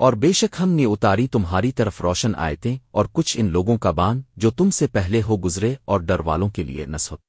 اور بے شک ہم نے اتاری تمہاری طرف روشن آیتیں اور کچھ ان لوگوں کا بان جو تم سے پہلے ہو گزرے اور ڈر والوں کے لیے نصب۔